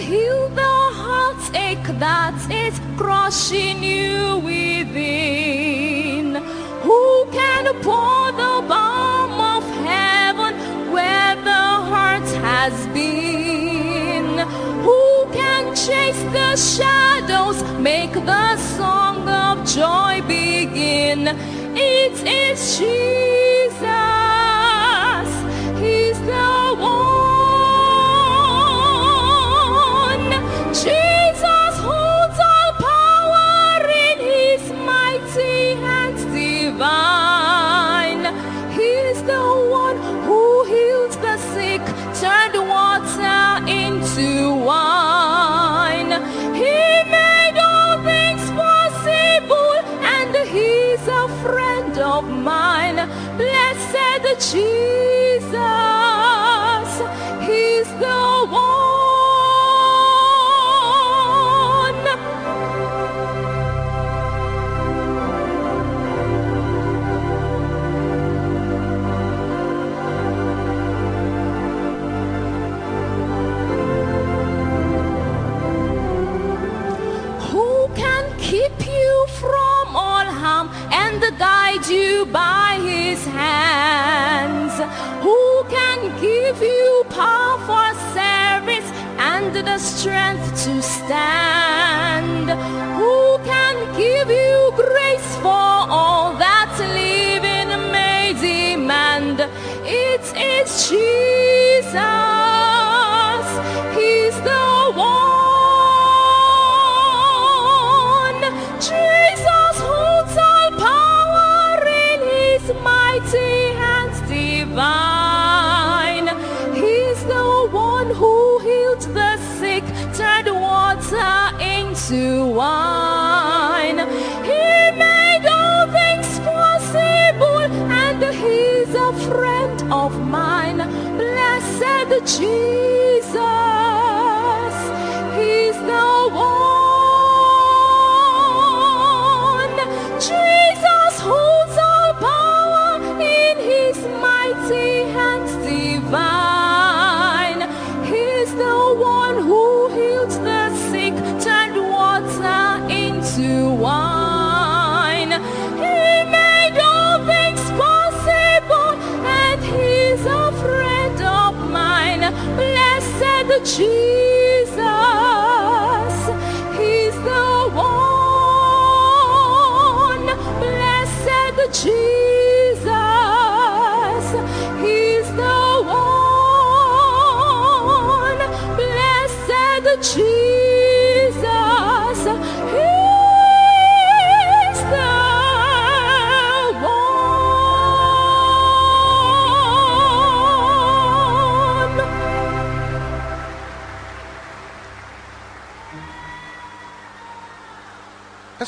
heal the heartache that is crushing you within. Who can pour the balm of heaven where the heart has been? Who can chase the shadows, make the song of joy begin? It is Jesus. He's the ti. the strength to stand.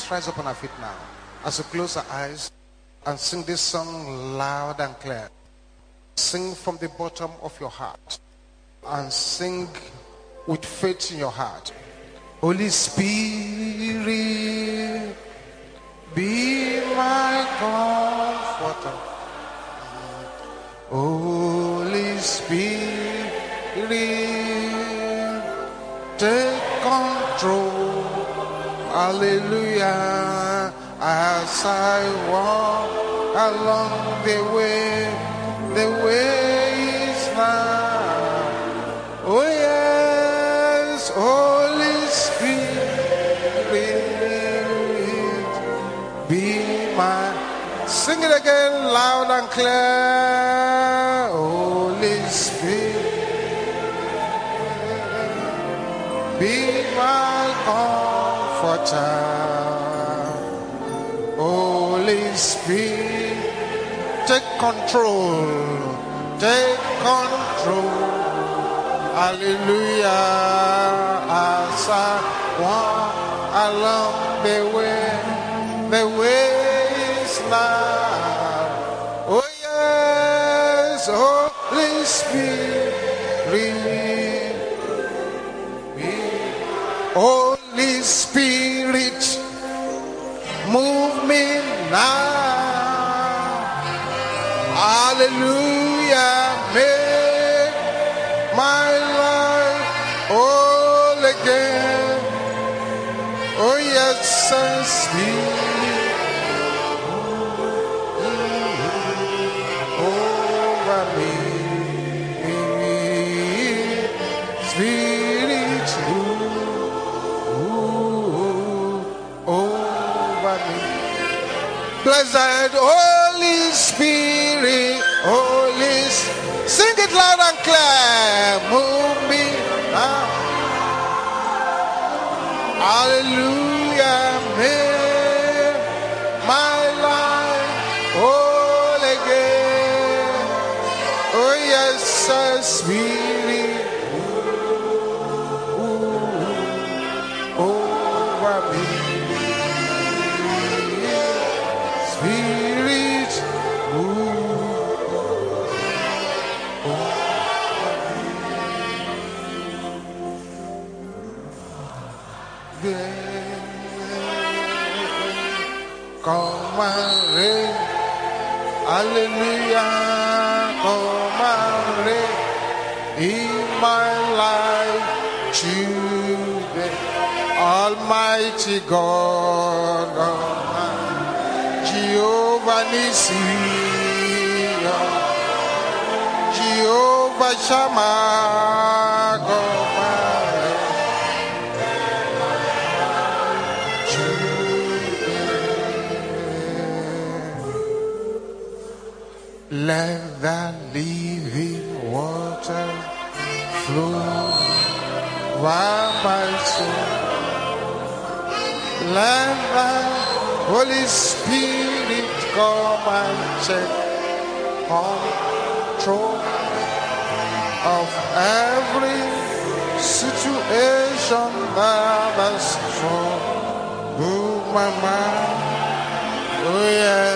Let's rise up on our feet now as we close our eyes and sing this song loud and clear. Sing from the bottom of your heart and sing with faith in your heart. Holy Spirit, be my comforter. Holy Spirit, take control. Hallelujah. As I walk along the way, the way is now. Oh yes, Holy Spirit, be my. Sing it again, loud and clear. Holy Spirit, be my Holy Spirit, take control, take control. Hallelujah. As I walk along the way, the way is now. Oh yes, Holy Spirit. Holy Spirit, move me now. Hallelujah. Blessed Holy Spirit, God, Almighty Jehovah Nissi, oh, Jehovah Shammah, reign. Let the living water flow The Holy Spirit come and take control of every situation that has troubled my mind. Oh yeah,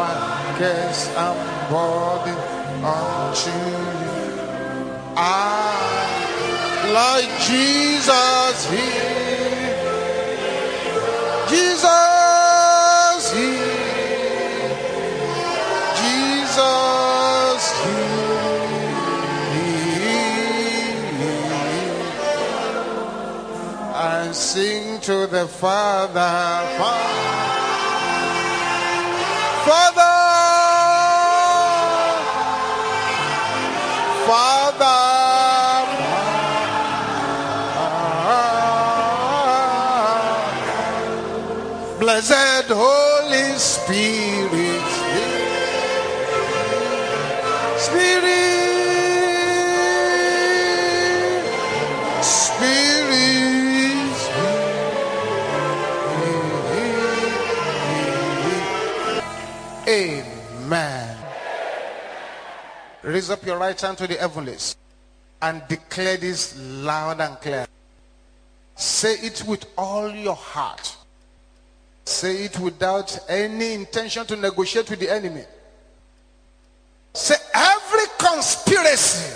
my case and body unto you. I, like Jesus, here. Jesus. Jesus. And sing to the Father. Father, Raise up your right hand to the heavens and declare this loud and clear. Say it with all your heart. Say it without any intention to negotiate with the enemy. Say every conspiracy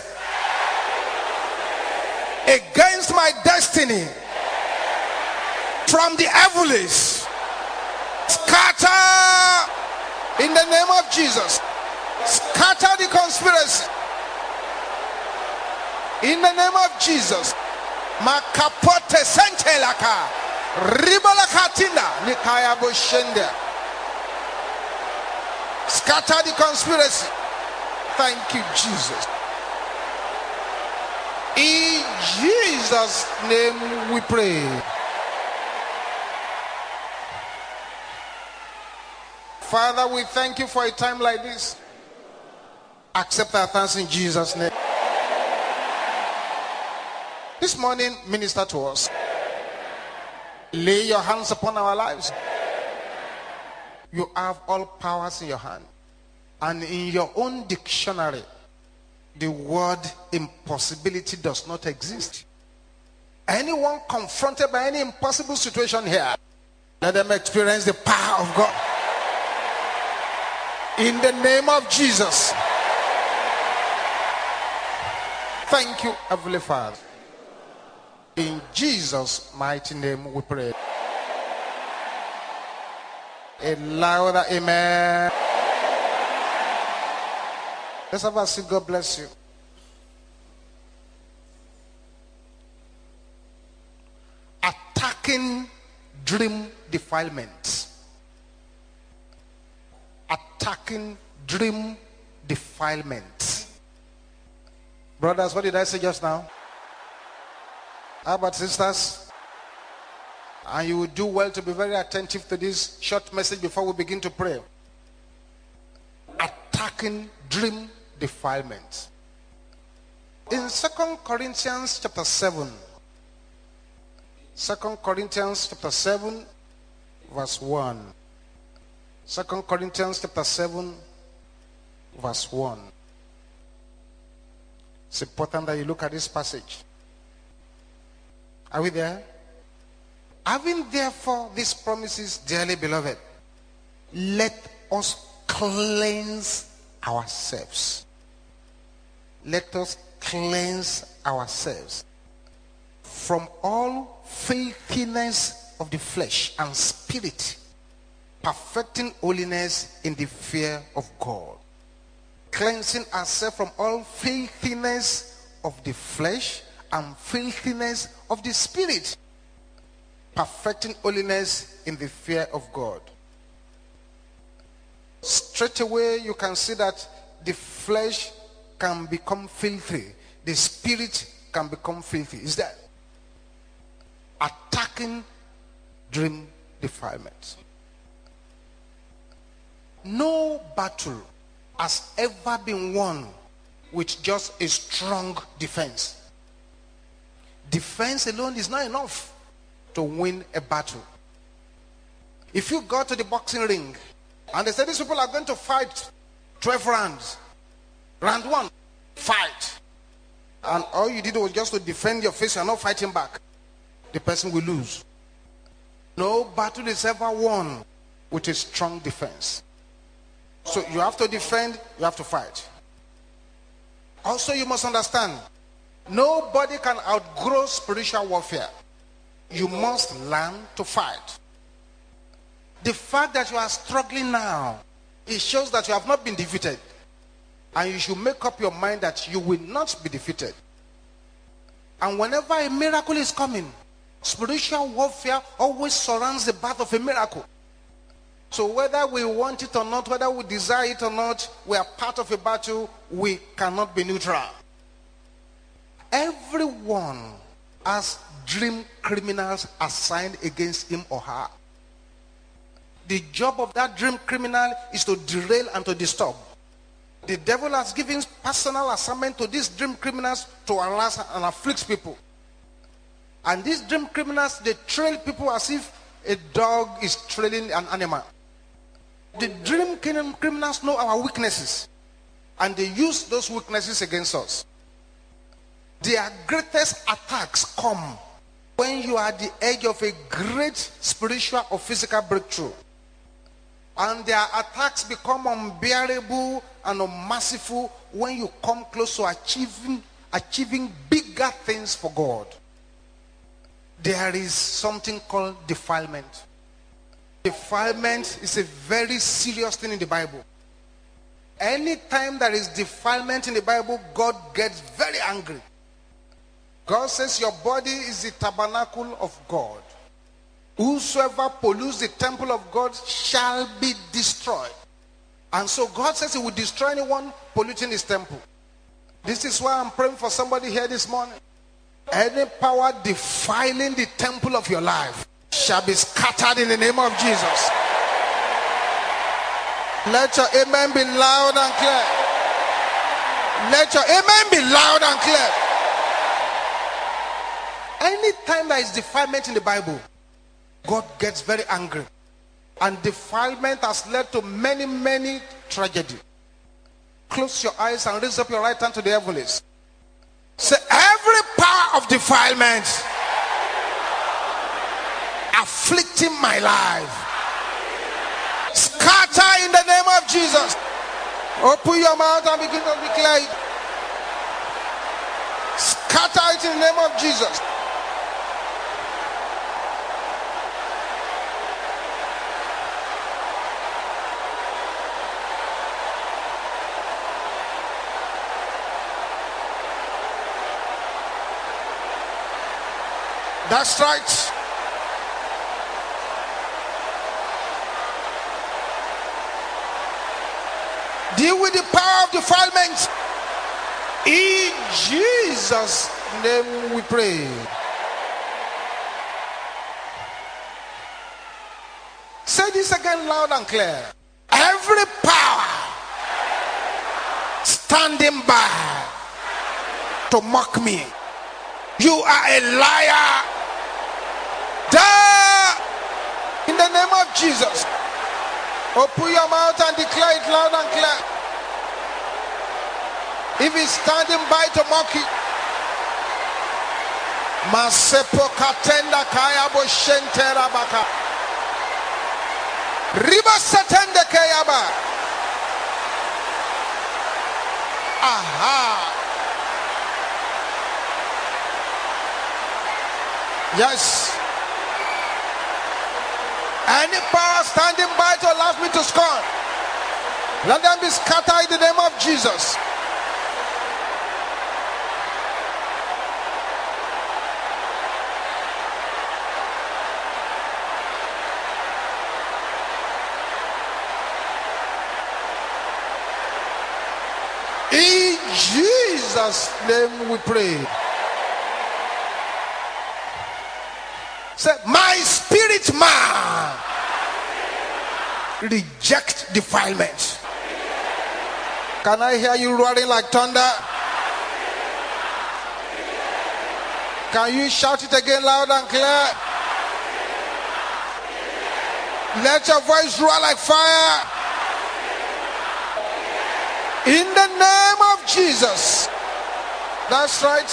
against my destiny from the heavens scatter in the name of Jesus. Scatter the conspiracy in the name of Jesus. Makapote sentelaka. Ribola katinda. Nikaya boshende. Scatter the conspiracy. Thank you, Jesus. In Jesus' name we pray. Father, we thank you for a time like this. Accept our thanks in Jesus' name. This morning, minister to us. Lay your hands upon our lives. You have all powers in your hand. And in your own dictionary, the word impossibility does not exist. Anyone confronted by any impossible situation here, let them experience the power of God. In the name of Jesus. Thank you, Heavenly Father. In Jesus' mighty name we pray. A louder amen. Let's have a seat. God bless you. Attacking dream defilement. Attacking dream defilement. Brothers, what did I say just now? How about sisters? And you would do well to be very attentive to this short message before we begin to pray. Attacking dream defilement. In Second Corinthians chapter 7, 2 Corinthians chapter 7, verse 1. 2 Corinthians chapter 7, verse 1. It's important that you look at this passage. Are we there? Having therefore these promises, dearly beloved, let us cleanse ourselves. Let us cleanse ourselves from all filthiness of the flesh and spirit, perfecting holiness in the fear of God. Cleansing ourselves from all filthiness of the flesh and filthiness of the spirit, perfecting holiness in the fear of God. Straight away, you can see that the flesh can become filthy, the spirit can become filthy. Is that attacking dream defilement? No battle has ever been won with just a strong defense. Defense alone is not enough to win a battle. If you go to the boxing ring and they say these people are going to fight 12 rounds, round one, fight. And all you did was just to defend your face, you're not fighting back. The person will lose. No battle is ever won with a strong defense. So you have to defend, you have to fight. Also, you must understand nobody can outgrow spiritual warfare. You must learn to fight. The fact that you are struggling now, it shows that you have not been defeated. And you should make up your mind that you will not be defeated. And whenever a miracle is coming, spiritual warfare always surrounds the path of a miracle. So whether we want it or not, whether we desire it or not, we are part of a battle. We cannot be neutral. Everyone has dream criminals assigned against him or her. The job of that dream criminal is to derail and to disturb. The devil has given personal assignment to these dream criminals to harass and afflict people. And these dream criminals, they trail people as if a dog is trailing an animal. The dream criminals know our weaknesses and they use those weaknesses against us. Their greatest attacks come when you are at the edge of a great spiritual or physical breakthrough. And their attacks become unbearable and unmerciful when you come close to achieving, achieving bigger things for God. There is something called defilement. Defilement is a very serious thing in the Bible. Anytime there is defilement in the Bible, God gets very angry. God says your body is the tabernacle of God. Whosoever pollutes the temple of God shall be destroyed. And so God says he will destroy anyone polluting his temple. This is why I'm praying for somebody here this morning. Any power defiling the temple of your life shall be scattered in the name of Jesus. Let your amen be loud and clear. Let your amen be loud and clear. Anytime there is defilement in the Bible, God gets very angry. And defilement has led to many, many tragedy. Close your eyes and raise up your right hand to the heavens. Say, every power of defilement afflicting my life, scatter in the name of Jesus. Open your mouth and begin to declare it. Scatter it in the name of Jesus. That's right. Deal with the power of defilement. In Jesus' name we pray. Say this again loud and clear. Every power standing by to mock me. You are a liar. Die in the name of Jesus. Open your mouth and declare it loud and clear. If he's standing by to mock you, Masepo katenda kaya bo shentera baka. Riba kaya ba. Aha. Yes. Any power standing by to allow me to scorn, let them be scattered in the name of Jesus. In Jesus' name we pray. Say, my spirit man reject defilement. Can I hear you roaring like thunder? Can you shout it again loud and clear? Let your voice roar like fire. In the name of Jesus. That's right.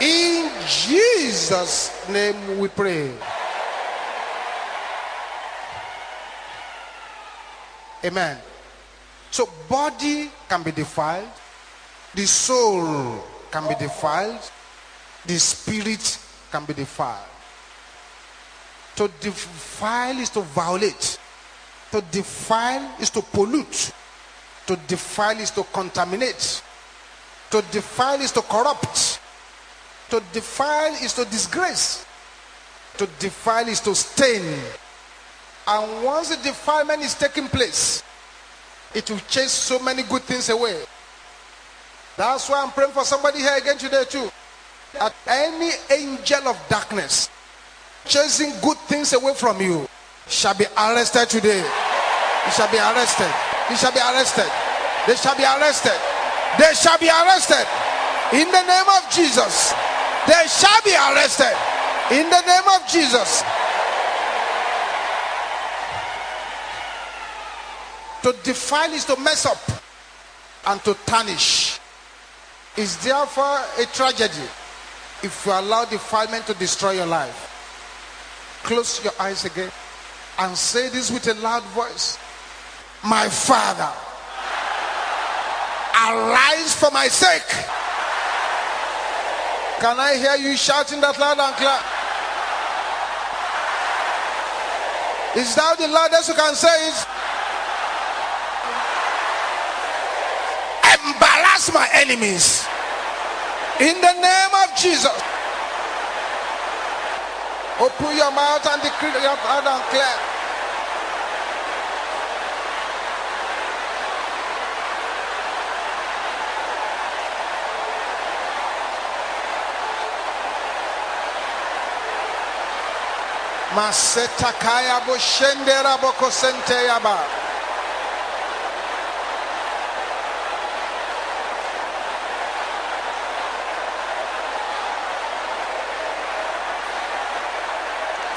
In Jesus' name we pray. Amen. So, body can be defiled, the soul can be defiled, the spirit can be defiled. To defile is to violate, to defile is to pollute, to defile is to contaminate, to defile is to corrupt. To defile is to disgrace. To defile is to stain. And once the defilement is taking place, it will chase so many good things away. That's why I'm praying for somebody here again today, too. That any angel of darkness chasing good things away from you shall be arrested today. He shall be arrested. He shall be arrested. They shall be arrested. They shall be arrested. In the name of Jesus they shall be arrested in the name of Jesus. To defile is to mess up and to tarnish. Is therefore a tragedy if you allow defilement to destroy your life. Close your eyes again and say this with a loud voice. My Father, arise for my sake. Can I hear you shouting that loud and clear? Is that the loudest you can say it? Embarrass my enemies. In the name of Jesus. Open your mouth and decree loud and clear. Maseta kaya bo shendera boko sente yaba.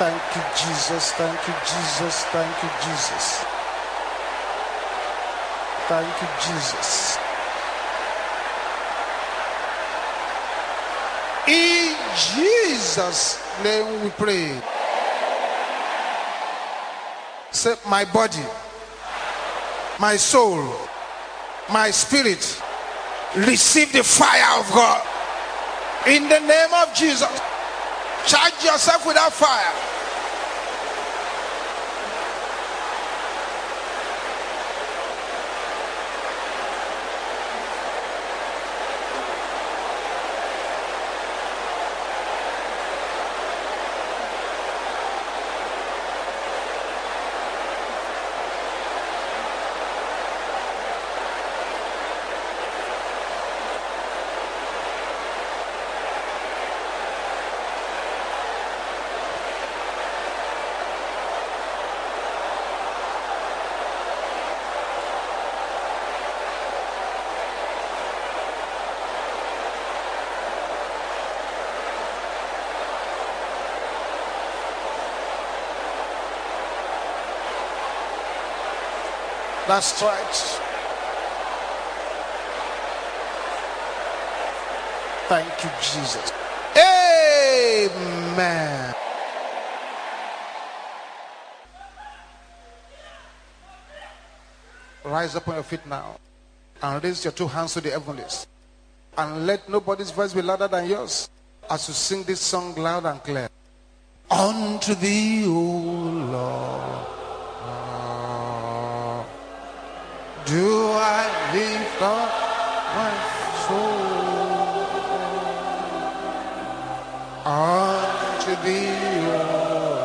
Thank you, Jesus. Thank you, Jesus. Thank you, Jesus. Thank you, Jesus. In Jesus' name we pray. Say, my body, my soul, my spirit, receive the fire of God. In the name of Jesus, charge yourself with that fire. That's right. Thank you, Jesus. Amen. Rise up on your feet now and raise your two hands to the heavens. And let nobody's voice be louder than yours as you sing this song loud and clear. Unto thee, O Lord. Do I lift up my soul unto thee, O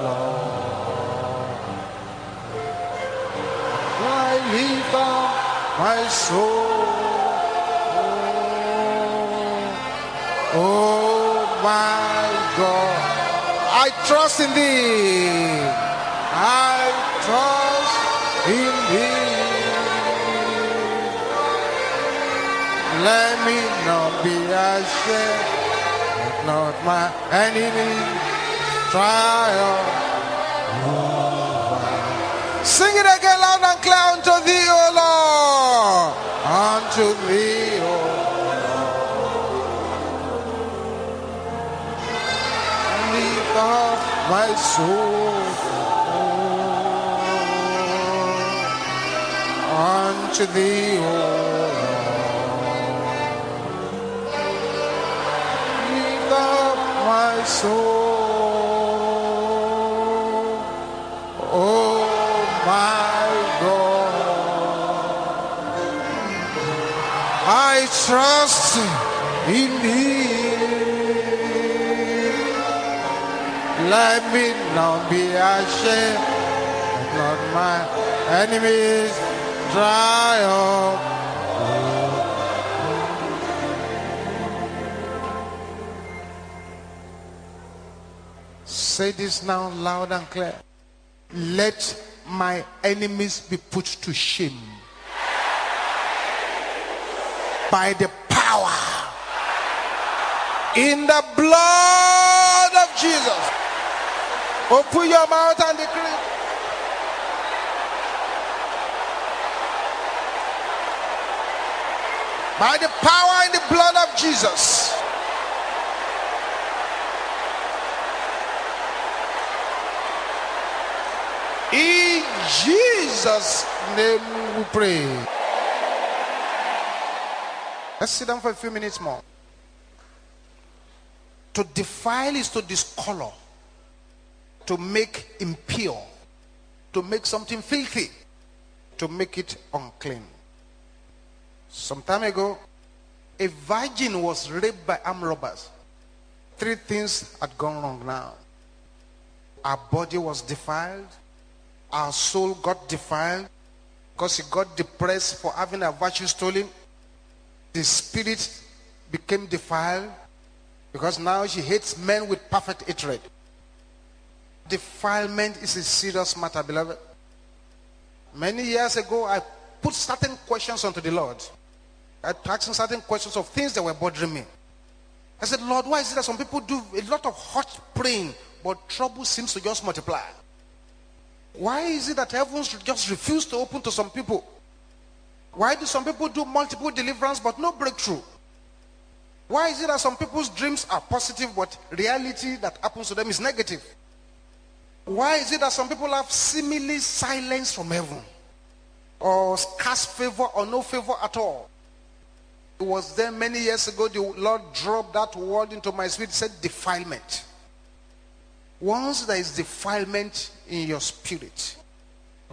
Lord? I lift up my soul? Oh my God, I trust in thee. I trust in thee. Let me not be ashamed, let not my enemy triumph. over. Sing it again loud and clear unto thee, O Lord, unto thee, O Lord. Lift up my soul unto thee, O soul, oh my God. I trust in thee. Let me not be ashamed, let my enemies triumph. Say this now loud and clear. Let my enemies be put to shame by the power in the blood of Jesus. Open your mouth and decree. By the power in the blood of Jesus. In Jesus' name we pray. Let's sit down for a few minutes more. To defile is to discolor, to make impure, to make something filthy, to make it unclean. Some time ago, a virgin was raped by armed robbers. Three things had gone wrong now. Our body was defiled, our soul got defiled because she got depressed for having her virtue stolen. The spirit became defiled because now she hates men with perfect hatred. Defilement is a serious matter, beloved. Many years ago, I put certain questions unto the Lord. I asked him certain questions of things that were bothering me. I said, Lord, why is it that some people do a lot of hot praying, but trouble seems to just multiply? Why is it that heaven should just refuse to open to some people? Why do some people do multiple deliverance but no breakthrough? Why is it that some people's dreams are positive but reality that happens to them is negative? Why is it that some people have seemingly silence from heaven? Or scarce favor or no favor at all? It was then many years ago the Lord dropped that word into my spirit, said defilement. Once there is defilement in your spirit,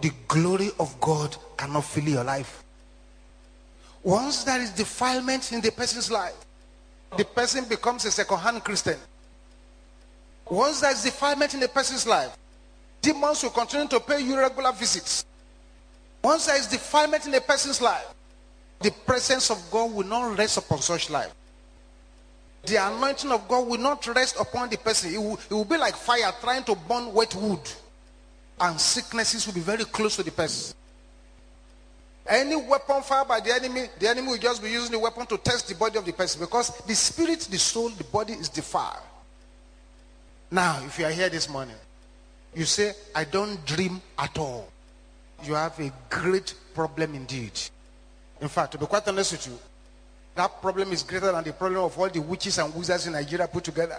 the glory of God cannot fill your life. Once there is defilement in the person's life, the person becomes a second-hand Christian. Once there is defilement in the person's life, demons will continue to pay you regular visits. Once there is defilement in a person's life, the presence of God will not rest upon such life. The anointing of God will not rest upon the person. It will, it will be like fire trying to burn wet wood. And sicknesses will be very close to the person. Any weapon fired by the enemy, the enemy will just be using the weapon to test the body of the person because the spirit, the soul, the body is defiled. Now, if you are here this morning, you say, I don't dream at all. You have a great problem indeed. In fact, to be quite honest with you, that problem is greater than the problem of all the witches and wizards in Nigeria put together.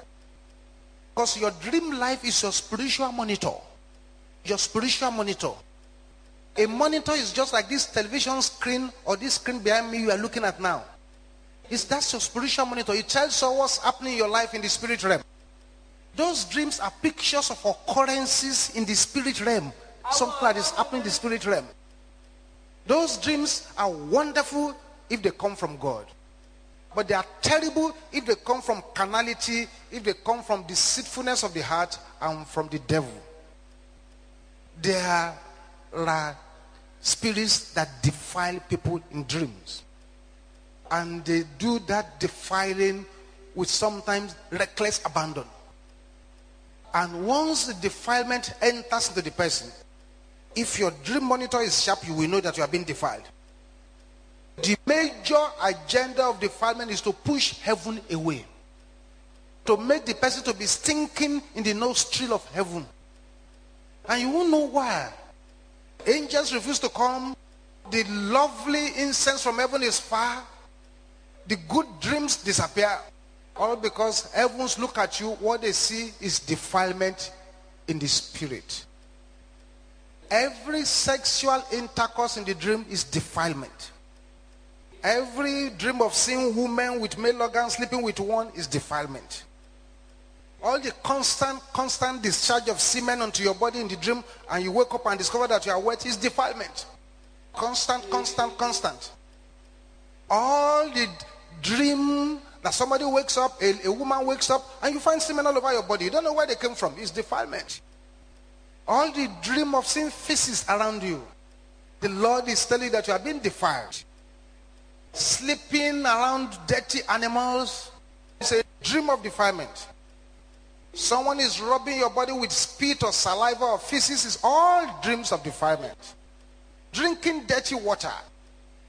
Because your dream life is your spiritual monitor. Your spiritual monitor. A monitor is just like this television screen or this screen behind me you are looking at now. It's that's your spiritual monitor. It tells you what's happening in your life in the spirit realm. Those dreams are pictures of occurrences in the spirit realm. Something that is happening in the spirit realm. Those dreams are wonderful if they come from God. But they are terrible if they come from carnality, if they come from deceitfulness of the heart and from the devil. There are spirits that defile people in dreams. And they do that defiling with sometimes reckless abandon. And once the defilement enters into the person, if your dream monitor is sharp, you will know that you are being defiled. The major agenda of defilement is to push heaven away. To make the person to be stinking in the nostril of heaven. And you won't know why. Angels refuse to come. The lovely incense from heaven is far. The good dreams disappear. All because heavens look at you, what they see is defilement in the spirit. Every sexual intercourse in the dream is defilement. Every dream of seeing women with male organs sleeping with one is defilement. All the constant, constant discharge of semen onto your body in the dream, and you wake up and discover that you are wet is defilement. Constant, constant, constant. All the dream that somebody wakes up, a, a woman wakes up, and you find semen all over your body. You don't know where they came from. It's defilement. All the dream of seeing feces around you. The Lord is telling you that you are being defiled. Sleeping around dirty animals is a dream of defilement. Someone is rubbing your body with spit or saliva or feces is all dreams of defilement. Drinking dirty water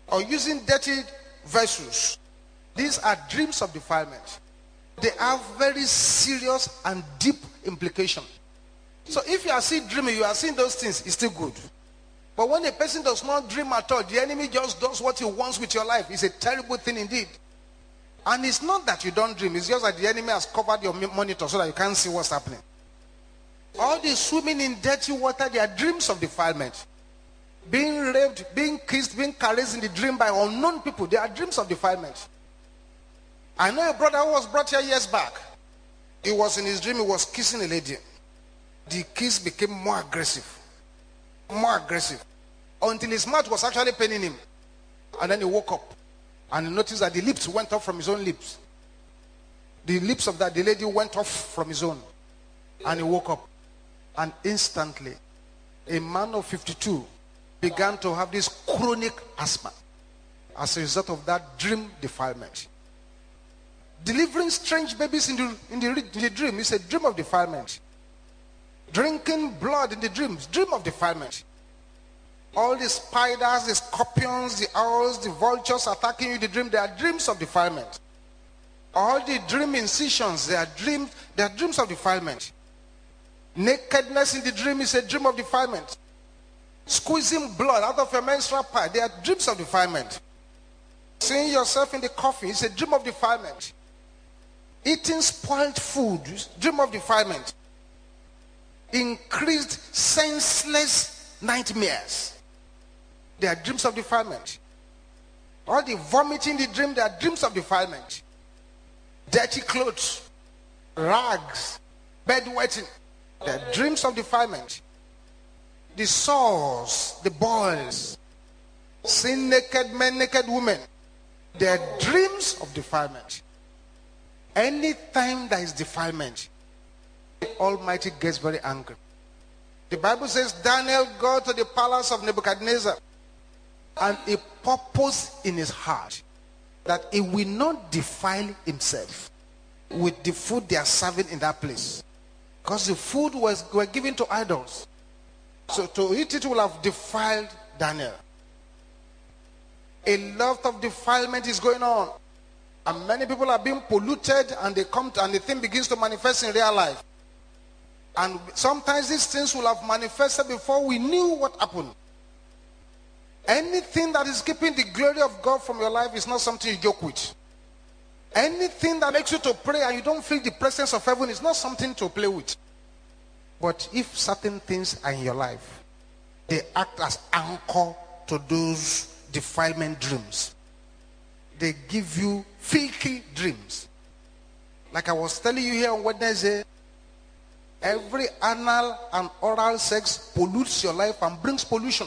or using dirty vessels. These are dreams of defilement. They have very serious and deep implication. So if you are still dreaming, you are seeing those things, it's still good. But when a person does not dream at all, the enemy just does what he wants with your life. It's a terrible thing indeed. And it's not that you don't dream, it's just that the enemy has covered your monitor so that you can't see what's happening. All the swimming in dirty water, they are dreams of defilement. being raped, being kissed, being caressed in the dream by unknown people. They are dreams of defilement. I know a brother who was brought here years back. He was in his dream, he was kissing a lady. The kiss became more aggressive. More aggressive. Until his mouth was actually paining him. And then he woke up and noticed that the lips went off from his own lips. The lips of that the lady went off from his own. And he woke up. And instantly, a man of 52 began to have this chronic asthma as a result of that dream defilement. Delivering strange babies in the, in the, in the dream is a dream of defilement. Drinking blood in the dreams, dream of defilement. All the spiders, the scorpions, the owls, the vultures attacking you in the dream, they are dreams of defilement. All the dream incisions, they are dreams, they are dreams of defilement. Nakedness in the dream is a dream of defilement. Squeezing blood out of your menstrual pipe, they are dreams of defilement. Seeing yourself in the coffin is a dream of defilement. Eating spoiled food, dream of defilement. Increased senseless nightmares. They are dreams of defilement. All the vomiting the dream, they are dreams of defilement. Dirty clothes, rags, bedwetting, they are dreams of defilement. The sores, the boils, seeing naked men, naked women, they are dreams of defilement. Anytime there is defilement, Almighty gets very angry. The Bible says Daniel got to the palace of Nebuchadnezzar and he purposed in his heart that he will not defile himself with the food they are serving in that place. Because the food was were given to idols. So to eat it will have defiled Daniel. A lot of defilement is going on. And many people are being polluted and they come to, and the thing begins to manifest in real life. And sometimes these things will have manifested before we knew what happened. Anything that is keeping the glory of God from your life is not something you joke with. Anything that makes you to pray and you don't feel the presence of heaven is not something to play with. But if certain things are in your life, they act as anchor to those defilement dreams they give you filthy dreams. Like I was telling you here on Wednesday, every anal and oral sex pollutes your life and brings pollution.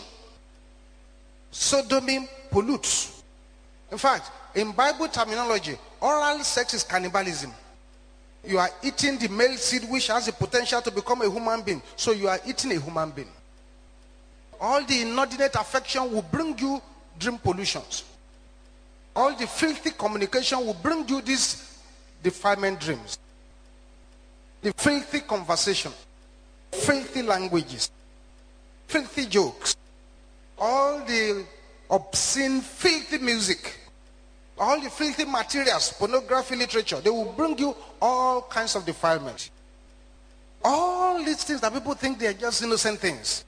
Sodomy pollutes. In fact, in Bible terminology, oral sex is cannibalism. You are eating the male seed which has the potential to become a human being. So you are eating a human being. All the inordinate affection will bring you dream pollutions all the filthy communication will bring you these defilement dreams. The filthy conversation, filthy languages, filthy jokes, all the obscene, filthy music, all the filthy materials, pornography, literature, they will bring you all kinds of defilement. All these things that people think they are just innocent things,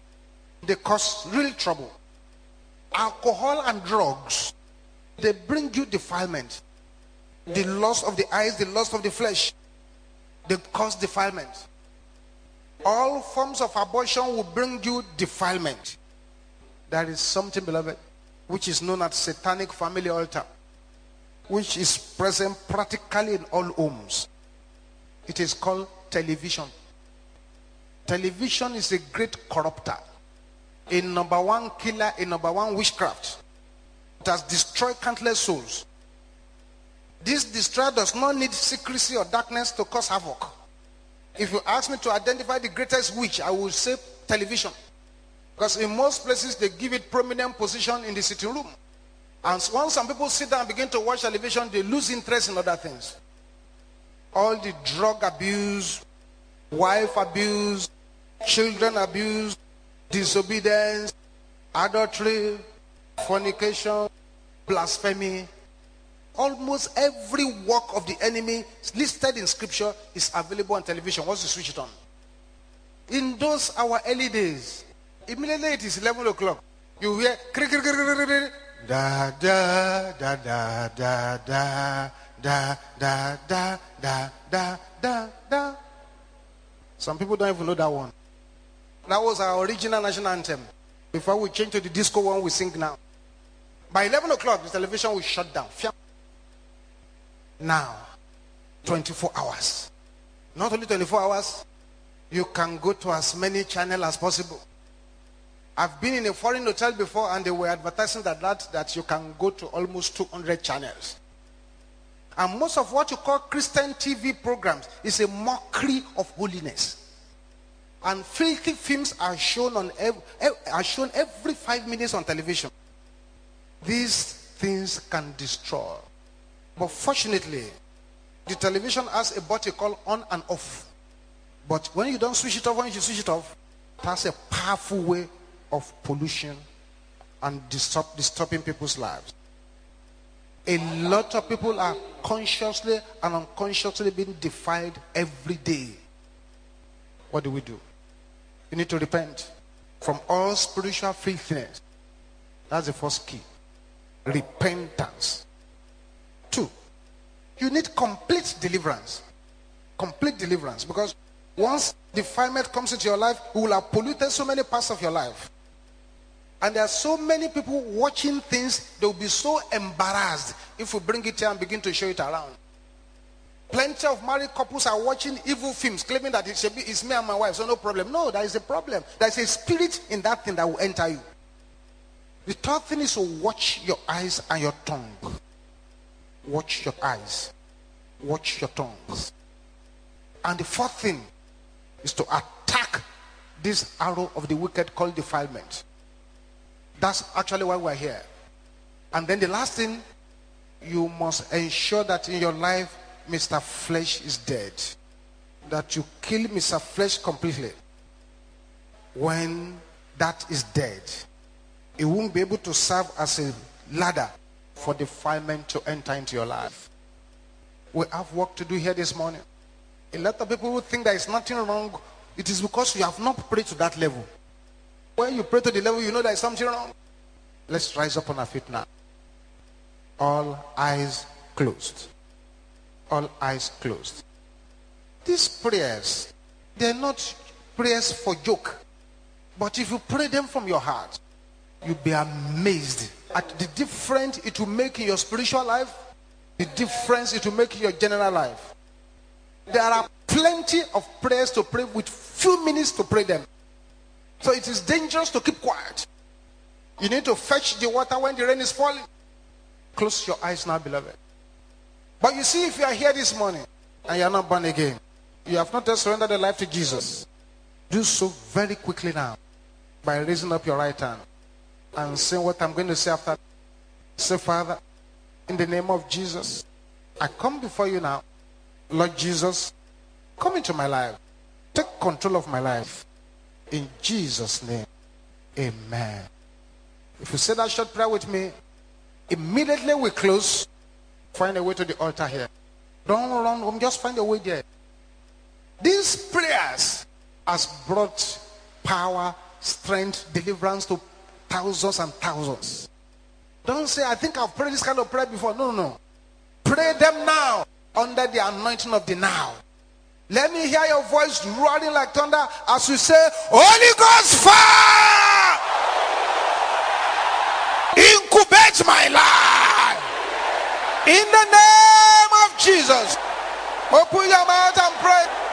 they cause real trouble. Alcohol and drugs they bring you defilement. The loss of the eyes, the loss of the flesh. They cause defilement. All forms of abortion will bring you defilement. There is something, beloved, which is known as satanic family altar, which is present practically in all homes. It is called television. Television is a great corrupter, a number one killer, a number one witchcraft. It has destroyed countless souls. This destroyer does not need secrecy or darkness to cause havoc. If you ask me to identify the greatest witch, I will say television. Because in most places they give it prominent position in the sitting room. And once some people sit down and begin to watch television, they lose interest in other things. All the drug abuse, wife abuse, children abuse, disobedience, adultery, fornication, blasphemy. Almost every work of the enemy listed in scripture is available on television once you switch it on. In those our early days, immediately it is 11 o'clock, you hear da da da da da da da da da da da da da. Some people don't even know that one. That was our original national anthem. Before we change to the disco one, we sing now. By 11 o'clock, the television will shut down. Now, 24 hours. Not only 24 hours, you can go to as many channels as possible. I've been in a foreign hotel before and they were advertising that, that, that you can go to almost 200 channels. And most of what you call Christian TV programs is a mockery of holiness. And filthy films are shown on ev- are shown every five minutes on television. These things can destroy. But fortunately, the television has a button called on and off. But when you don't switch it off, when you switch it off, that's a powerful way of pollution and disturb, disturbing people's lives. A lot of people are consciously and unconsciously being defiled every day. What do we do? You need to repent from all spiritual filthiness. That's the first key. Repentance. You need complete deliverance. Complete deliverance. Because once defilement comes into your life, it will have polluted so many parts of your life. And there are so many people watching things, they'll be so embarrassed if we bring it here and begin to show it around. Plenty of married couples are watching evil films, claiming that it should be it's me and my wife, so no problem. No, there is a problem. There's a spirit in that thing that will enter you. The third thing is to watch your eyes and your tongue. Watch your eyes. Watch your tongues. And the fourth thing is to attack this arrow of the wicked called defilement. That's actually why we're here. And then the last thing, you must ensure that in your life, Mr. Flesh is dead. That you kill Mr. Flesh completely. When that is dead, it won't be able to serve as a ladder for defilement to enter into your life. We have work to do here this morning. A lot of people who think there is nothing wrong, it is because you have not prayed to that level. When you pray to the level, you know there is something wrong. Let's rise up on our feet now. All eyes closed. All eyes closed. These prayers, they're not prayers for joke. But if you pray them from your heart, you'll be amazed at the difference it will make in your spiritual life, the difference it will make in your general life. There are plenty of prayers to pray with few minutes to pray them. So it is dangerous to keep quiet. You need to fetch the water when the rain is falling. Close your eyes now, beloved. But you see, if you are here this morning and you are not born again, you have not just surrendered your life to Jesus, do so very quickly now by raising up your right hand and saying what I'm going to say after. Say, Father, in the name of Jesus, I come before you now. Lord Jesus, come into my life. Take control of my life. In Jesus' name, amen. If you say that short prayer with me, immediately we close. Find a way to the altar here. Don't run home, just find a way there. These prayers has brought power, strength, deliverance to thousands and thousands. Don't say, I think I've prayed this kind of prayer before. No, no, no. Pray them now under the anointing of the now. Let me hear your voice roaring like thunder as you say, Holy Ghost fire! Incubate my life. In the name of Jesus. Open your mouth and pray.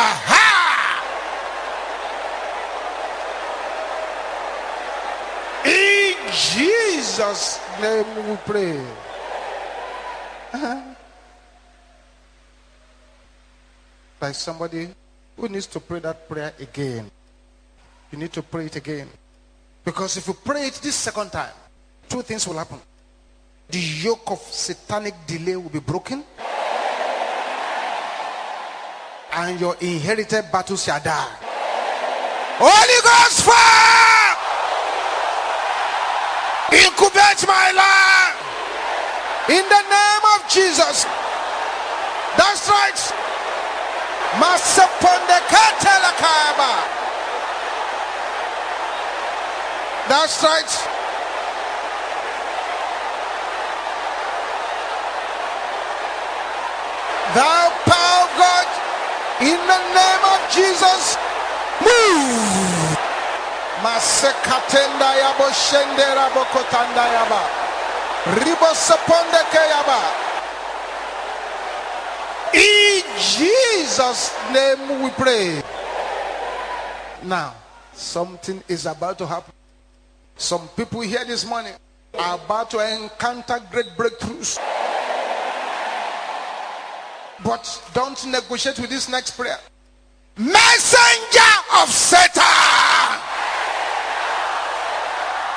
Aha! In Name we pray. Like somebody who needs to pray that prayer again. You need to pray it again. Because if you pray it this second time, two things will happen. The yoke of satanic delay will be broken and your inherited battles shall die. Holy Ghost fire! Incubate my life. In the name of Jesus. That's right. That's right. Thou power God, in the name of Jesus, move. Masekatenda yabo shendera bokotanda yaba. In Jesus' name we pray. Now, something is about to happen. Some people here this morning are about to encounter great breakthroughs. But don't negotiate with this next prayer. Messenger of Satan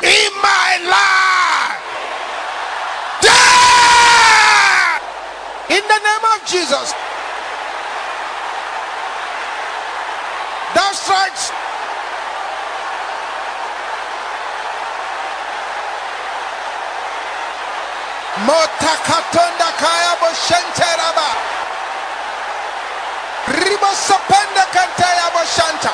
in my life. Die! In the name of Jesus. That's right. Motakatonda kaya boshenteraba. Ribosopenda kantaya boshanta.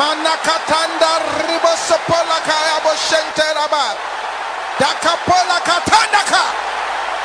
Manakatanda ribosopola kaya boshenteraba. Dakapola katandaka.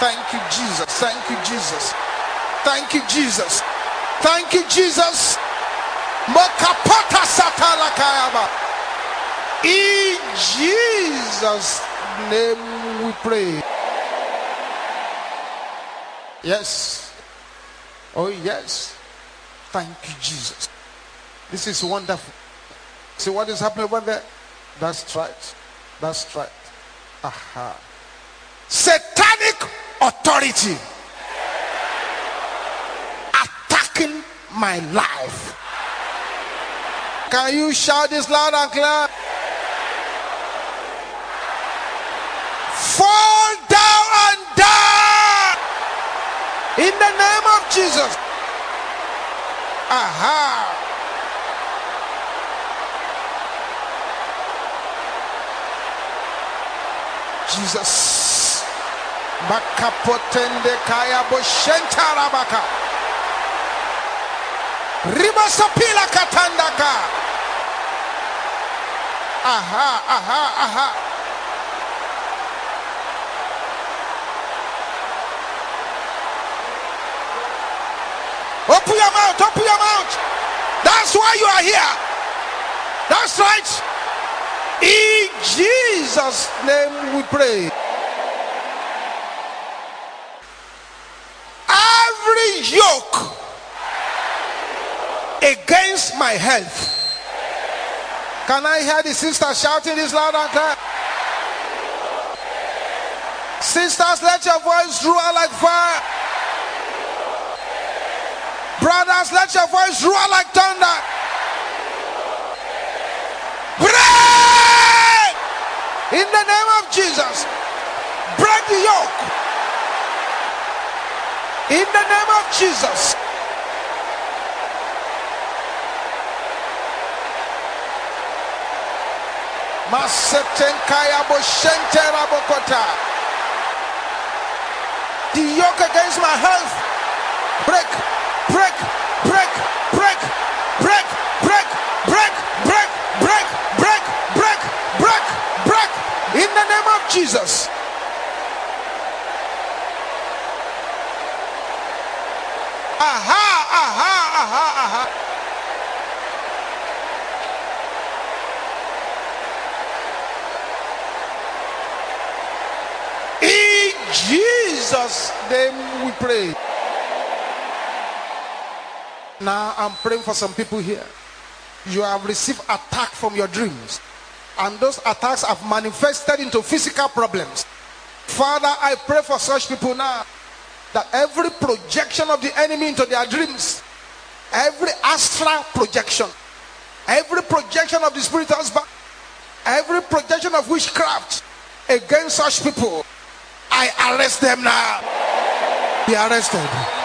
Thank you, Jesus. Thank you, Jesus. Thank you, Jesus. Thank you, Jesus. Mokapota satala kayaba. In Jesus' name we pray. Yes. Oh, yes. Thank you, Jesus. This is wonderful. See what is happening over there? That's right. That's right. Aha. Satanic authority attacking my life. Can you shout this loud and clear? Fall down and die in the name of Jesus. Aha. Jesus. Makapotende kaya boshentarabaka. Ribasapila katandaka. Aha, aha, aha. Open your mouth, open your mouth. That's why you are here. That's right. In Jesus' name we pray. Every yoke my health. Can I hear the sister shouting this loud and clear? Sisters, let your voice roar like fire. Brothers, let your voice roar like thunder. Break! In the name of Jesus. Break the yoke. In the name of Jesus. The yoke against my health. Break, break, break, break, break, break, break, break, break, break, break, break, break. In the name of Jesus. Aha, aha, aha, aha. In Jesus' name we pray. Now I'm praying for some people here. You have received attack from your dreams, and those attacks have manifested into physical problems. Father, I pray for such people now that every projection of the enemy into their dreams, every astral projection, every projection of the spirit husband, every projection of witchcraft against such people, I arrest them now. Be arrested,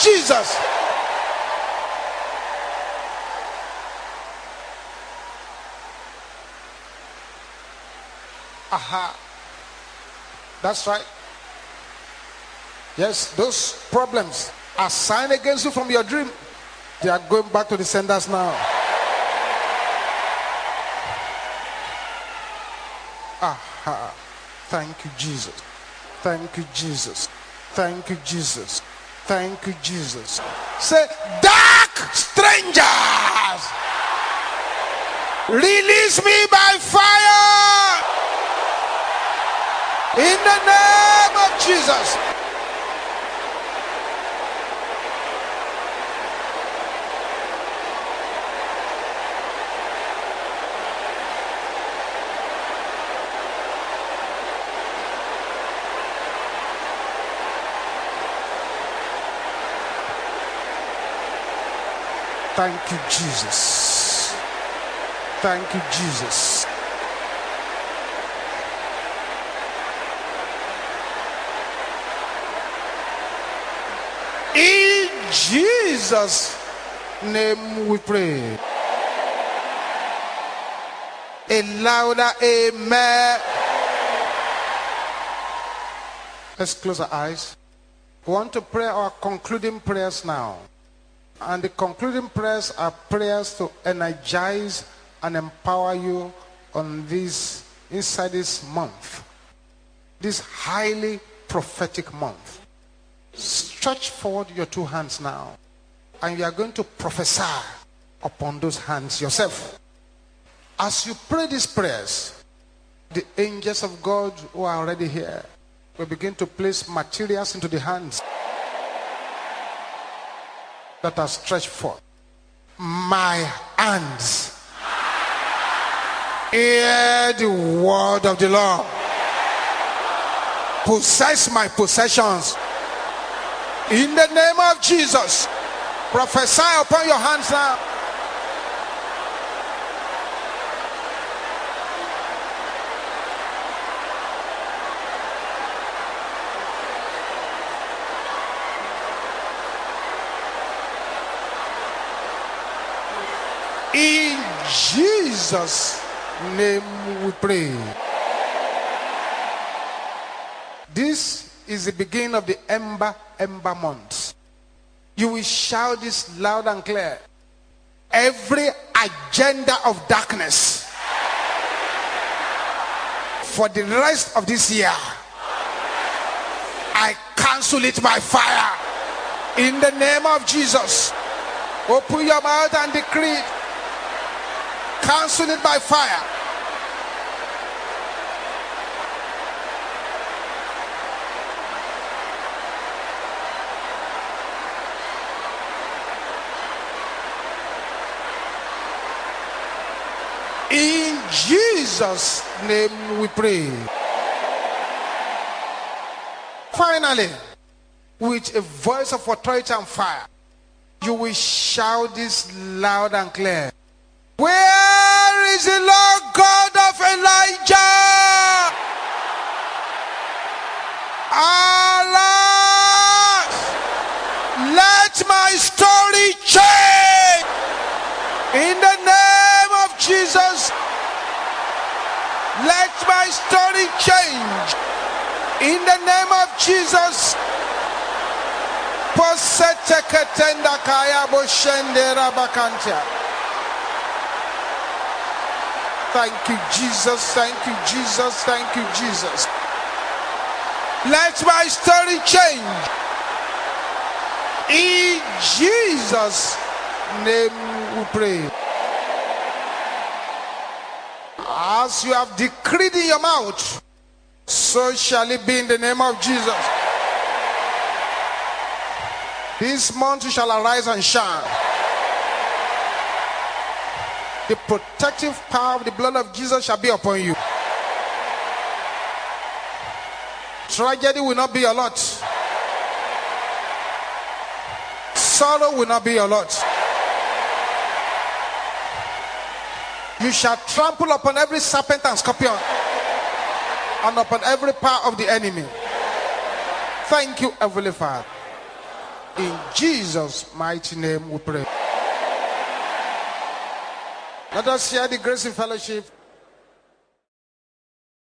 Jesus. Aha. That's right. Yes, those problems are signed against you from your dream. They are going back to the senders now. Aha. Thank you, Jesus. Thank you, Jesus. Thank you, Jesus. Thank you, Jesus. Say, dark strangers, release me by fire in the name of Jesus. Thank you, Jesus. Thank you, Jesus. In Jesus' name we pray. A louder amen. Let's close our eyes. We want to pray our concluding prayers now. And the concluding prayers are prayers to energize and empower you on this inside this month. This highly prophetic month. Stretch forward your two hands now. And you are going to prophesy upon those hands yourself. As you pray these prayers, the angels of God who are already here will begin to place materials into the hands that are stretched forth. My hands hear the word of the Lord. Possess my possessions. In the name of Jesus, prophesy upon your hands now. In Jesus' name we pray. This is the beginning of the Ember Ember month. You will shout this loud and clear. Every agenda of darkness for the rest of this year, I cancel it by fire. In the name of Jesus, open your mouth and decree. Cancel it by fire. In Jesus' name we pray. Finally, with a voice of authority and fire, you will shout this loud and clear. Where is the Lord God of Elijah? Alas, let my story change in the name of Jesus. Let my story change in the name of Jesus. Poseteketenda kaya boshendera bakantia. Thank you, Jesus. Thank you, Jesus. Thank you, Jesus. Let my story change. In Jesus' name we pray. As you have decreed in your mouth, so shall it be in the name of Jesus. This month you shall arise and shine. The protective power of the blood of Jesus shall be upon you. Tragedy will not be your lot. Sorrow will not be your lot. You shall trample upon every serpent and scorpion and upon every power of the enemy. Thank you, Heavenly Father. In Jesus' mighty name we pray. Let us share the grace in fellowship.